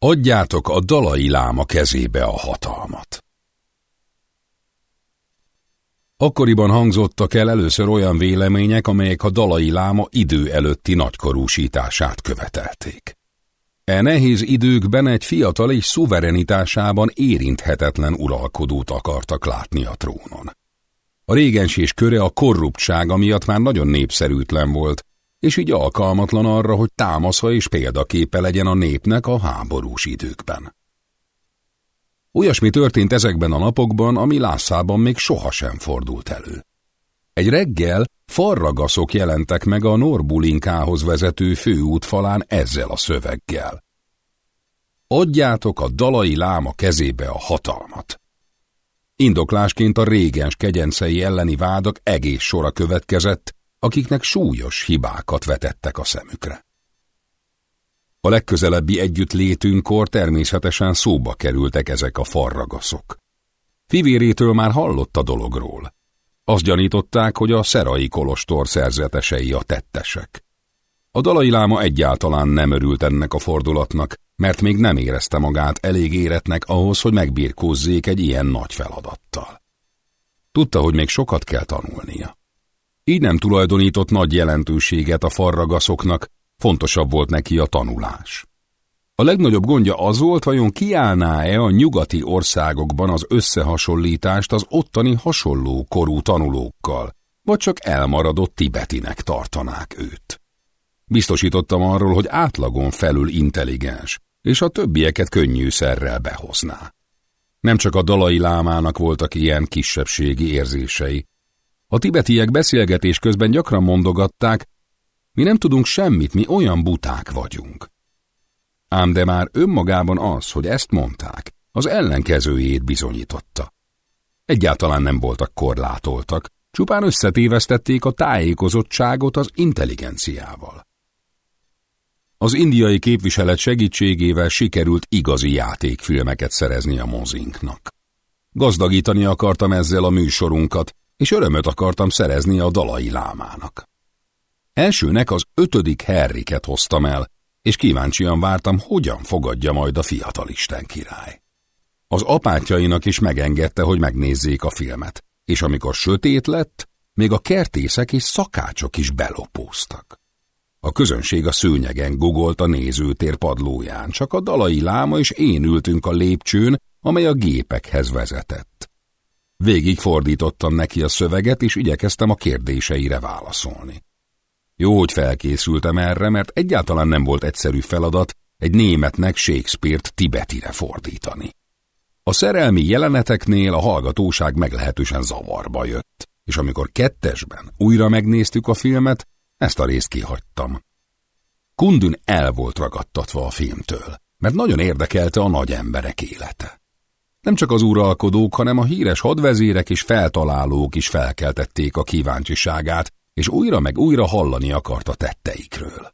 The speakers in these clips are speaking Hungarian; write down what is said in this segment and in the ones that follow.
Adjátok a dalai láma kezébe a hatalmat. Akkoriban hangzottak el először olyan vélemények, amelyek a dalai láma idő előtti nagykorúsítását követelték. E nehéz időkben egy fiatal és szuverenitásában érinthetetlen uralkodót akartak látni a trónon. A régensés köre a korruptsága miatt már nagyon népszerűtlen volt, és így alkalmatlan arra, hogy támasza és példaképe legyen a népnek a háborús időkben. Olyasmi történt ezekben a napokban, ami Lászában még sohasem fordult elő. Egy reggel farragaszok jelentek meg a Norbulinkához vezető főút falán ezzel a szöveggel. Adjátok a dalai láma kezébe a hatalmat. Indoklásként a régens kegyencei elleni vádak egész sora következett, akiknek súlyos hibákat vetettek a szemükre. A legközelebbi együttlétünkkor természetesen szóba kerültek ezek a farragaszok. Fivérétől már hallott a dologról. Azt gyanították, hogy a szerai kolostor szerzetesei a tettesek. A dalai láma egyáltalán nem örült ennek a fordulatnak, mert még nem érezte magát elég éretnek ahhoz, hogy megbírkózzék egy ilyen nagy feladattal. Tudta, hogy még sokat kell tanulnia. Így nem tulajdonított nagy jelentőséget a farragaszoknak, fontosabb volt neki a tanulás. A legnagyobb gondja az volt, vajon kiállná-e a nyugati országokban az összehasonlítást az ottani hasonló korú tanulókkal, vagy csak elmaradott tibetinek tartanák őt. Biztosítottam arról, hogy átlagon felül intelligens, és a többieket könnyűszerrel behozná. Nem csak a dalai lámának voltak ilyen kisebbségi érzései, a tibetiek beszélgetés közben gyakran mondogatták, mi nem tudunk semmit, mi olyan buták vagyunk. Ám de már önmagában az, hogy ezt mondták, az ellenkezőjét bizonyította. Egyáltalán nem voltak korlátoltak, csupán összetévesztették a tájékozottságot az intelligenciával. Az indiai képviselet segítségével sikerült igazi játékfilmeket szerezni a mozinknak. Gazdagítani akartam ezzel a műsorunkat, és örömöt akartam szerezni a dalai lámának. Elsőnek az ötödik Herriket hoztam el, és kíváncsian vártam, hogyan fogadja majd a fiatal Isten király. Az apátjainak is megengedte, hogy megnézzék a filmet, és amikor sötét lett, még a kertészek és szakácsok is belopóztak. A közönség a szőnyegen gugolt a nézőtér padlóján, csak a dalai láma és én ültünk a lépcsőn, amely a gépekhez vezetett. Végig fordítottam neki a szöveget, és igyekeztem a kérdéseire válaszolni. Jó, hogy felkészültem erre, mert egyáltalán nem volt egyszerű feladat egy németnek Shakespeare-t tibetire fordítani. A szerelmi jeleneteknél a hallgatóság meglehetősen zavarba jött, és amikor kettesben újra megnéztük a filmet, ezt a részt kihagytam. Kundün el volt ragadtatva a filmtől, mert nagyon érdekelte a nagy emberek élete. Nem csak az uralkodók, hanem a híres hadvezérek és feltalálók is felkeltették a kíváncsiságát, és újra meg újra hallani akart a tetteikről.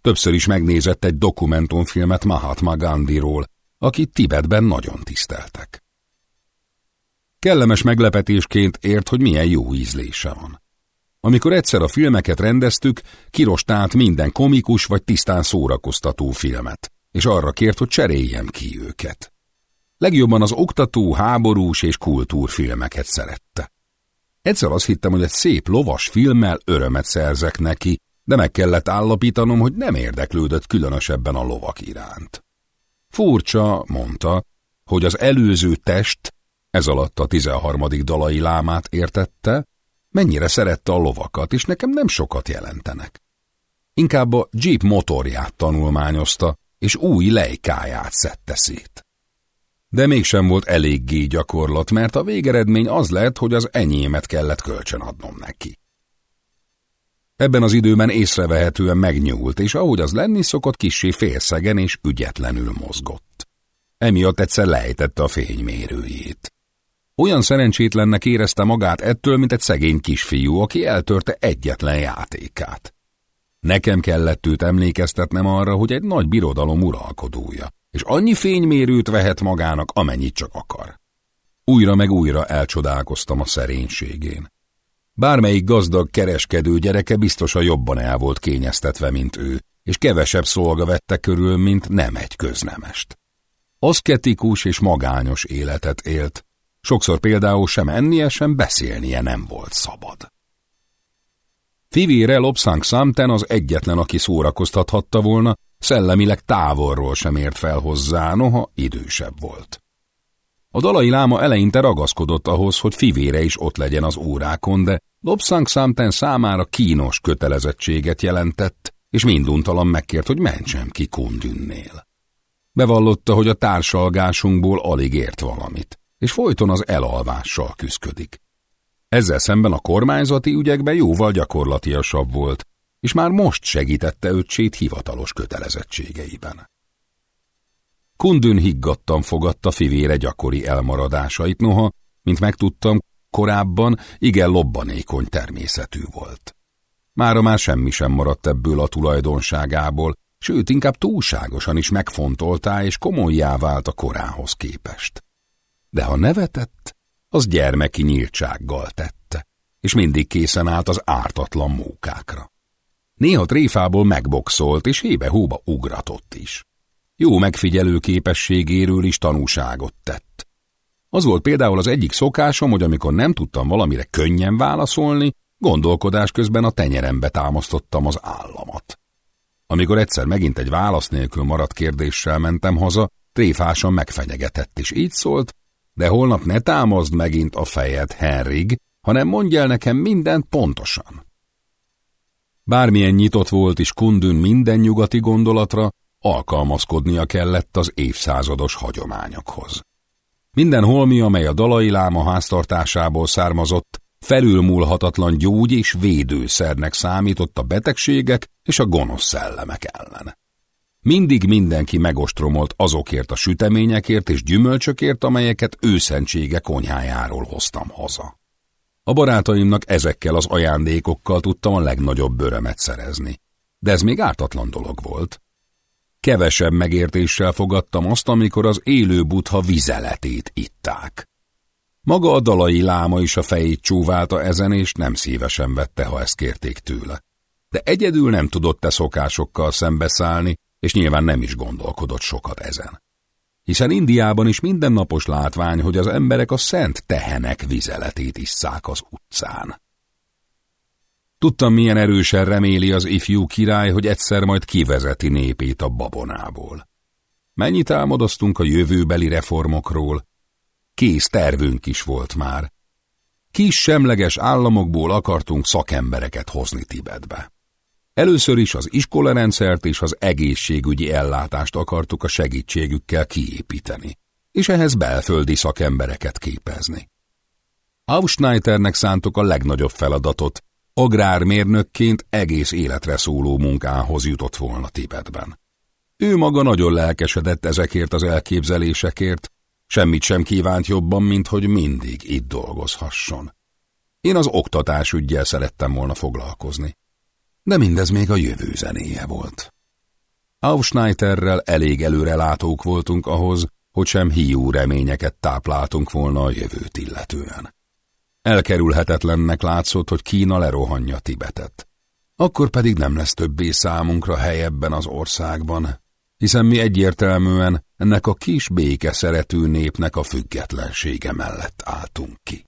Többször is megnézett egy dokumentumfilmet Mahatma Gandhiról, akit Tibetben nagyon tiszteltek. Kellemes meglepetésként ért, hogy milyen jó ízlése van. Amikor egyszer a filmeket rendeztük, kirostált minden komikus vagy tisztán szórakoztató filmet, és arra kért, hogy cseréljem ki őket. Legjobban az oktató, háborús és kultúrfilmeket szerette. Egyszer azt hittem, hogy egy szép lovas filmmel örömet szerzek neki, de meg kellett állapítanom, hogy nem érdeklődött különösebben a lovak iránt. Furcsa, mondta, hogy az előző test, ez alatt a tizenharmadik dalai lámát értette, mennyire szerette a lovakat, és nekem nem sokat jelentenek. Inkább a jeep motorját tanulmányozta, és új lejkáját szedte szét. De mégsem volt eléggé gyakorlat, mert a végeredmény az lett, hogy az enyémet kellett kölcsönadnom neki. Ebben az időben észrevehetően megnyúlt, és ahogy az lenni szokott, kissé félszegen és ügyetlenül mozgott. Emiatt egyszer lejtette a fénymérőjét. Olyan szerencsétlennek érezte magát ettől, mint egy szegény kisfiú, aki eltörte egyetlen játékát. Nekem kellett őt emlékeztetnem arra, hogy egy nagy birodalom uralkodója és annyi fénymérőt vehet magának, amennyit csak akar. Újra meg újra elcsodálkoztam a szerénységén. Bármelyik gazdag kereskedő gyereke biztosan jobban el volt kényeztetve, mint ő, és kevesebb szolga vette körül, mint nem egy köznemest. Aszketikus és magányos életet élt, sokszor például sem ennie, sem beszélnie nem volt szabad. Fivére Lobszánk Számten az egyetlen, aki szórakoztathatta volna, szellemileg távolról sem ért fel hozzá, noha idősebb volt. A dalai láma eleinte ragaszkodott ahhoz, hogy fivére is ott legyen az órákon, de Lobszánk Számten számára kínos kötelezettséget jelentett, és minduntalan megkért, hogy mentsem ki Kundünnél. Bevallotta, hogy a társalgásunkból alig ért valamit, és folyton az elalvással küszködik. Ezzel szemben a kormányzati ügyekben jóval gyakorlatiasabb volt, és már most segítette öccsét hivatalos kötelezettségeiben. Kundün higgadtan fogadta fivére gyakori elmaradásait, noha, mint megtudtam, korábban igen lobbanékony természetű volt. Mára már semmi sem maradt ebből a tulajdonságából, sőt, inkább túlságosan is megfontoltá és komolyá vált a korához képest. De ha nevetett, az gyermeki nyíltsággal tette, és mindig készen állt az ártatlan mókákra. Néha tréfából megboxolt, és hébe-hóba ugratott is. Jó megfigyelő képességéről is tanúságot tett. Az volt például az egyik szokásom, hogy amikor nem tudtam valamire könnyen válaszolni, gondolkodás közben a tenyerembe támasztottam az államat. Amikor egyszer megint egy válasz nélkül maradt kérdéssel mentem haza, tréfásan megfenyegetett, és így szólt, de holnap ne támazd megint a fejed, Henrig, hanem mondj el nekem mindent pontosan. Bármilyen nyitott volt is Kundün minden nyugati gondolatra, alkalmazkodnia kellett az évszázados hagyományokhoz. Minden holmi, amely a dalai láma háztartásából származott, felülmúlhatatlan gyógy és védőszernek számított a betegségek és a gonosz szellemek ellen. Mindig mindenki megostromolt azokért a süteményekért és gyümölcsökért, amelyeket őszentsége konyhájáról hoztam haza. A barátaimnak ezekkel az ajándékokkal tudtam a legnagyobb örömet szerezni. De ez még ártatlan dolog volt. Kevesebb megértéssel fogadtam azt, amikor az élő butha vizeletét itták. Maga a dalai láma is a fejét csúválta ezen, és nem szívesen vette, ha ezt kérték tőle. De egyedül nem tudott te szokásokkal szembeszállni, és nyilván nem is gondolkodott sokat ezen. Hiszen Indiában is mindennapos látvány, hogy az emberek a szent tehenek vizeletét isszák az utcán. Tudtam, milyen erősen reméli az ifjú király, hogy egyszer majd kivezeti népét a babonából. Mennyit álmodoztunk a jövőbeli reformokról? Kész tervünk is volt már. Kis semleges államokból akartunk szakembereket hozni Tibetbe. Először is az iskolarendszert és az egészségügyi ellátást akartuk a segítségükkel kiépíteni, és ehhez belföldi szakembereket képezni. Aufschneiternek szántuk a legnagyobb feladatot, agrármérnökként egész életre szóló munkához jutott volna Tibetben. Ő maga nagyon lelkesedett ezekért az elképzelésekért, semmit sem kívánt jobban, mint hogy mindig itt dolgozhasson. Én az oktatás ügyjel szerettem volna foglalkozni. De mindez még a jövő zenéje volt. Aufschneiterrel elég előrelátók voltunk ahhoz, hogy sem hiú reményeket tápláltunk volna a jövőt illetően. Elkerülhetetlennek látszott, hogy Kína lerohanja Tibetet. Akkor pedig nem lesz többé számunkra hely ebben az országban, hiszen mi egyértelműen ennek a kis béke szerető népnek a függetlensége mellett álltunk ki.